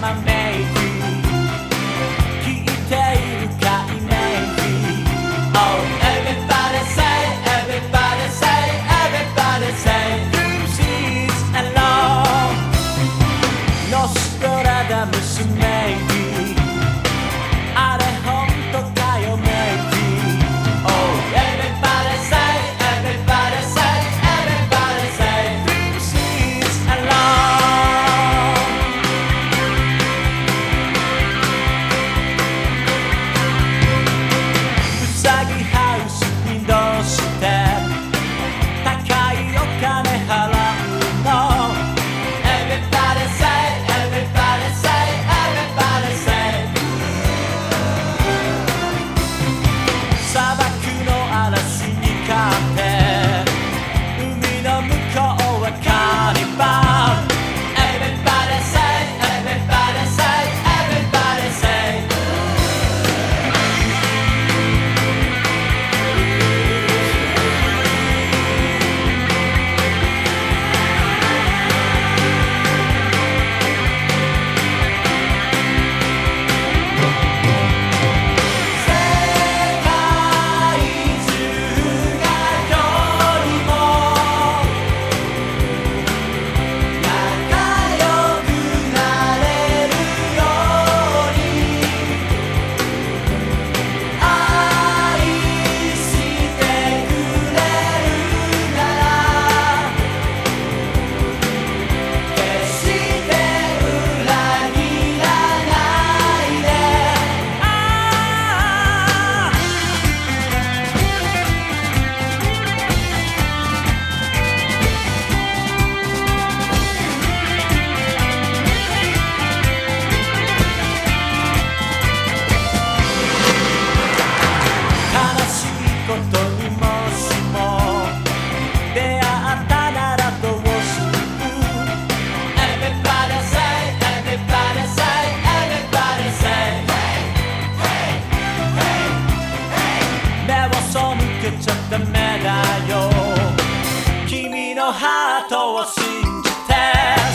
my man. like ことを信じて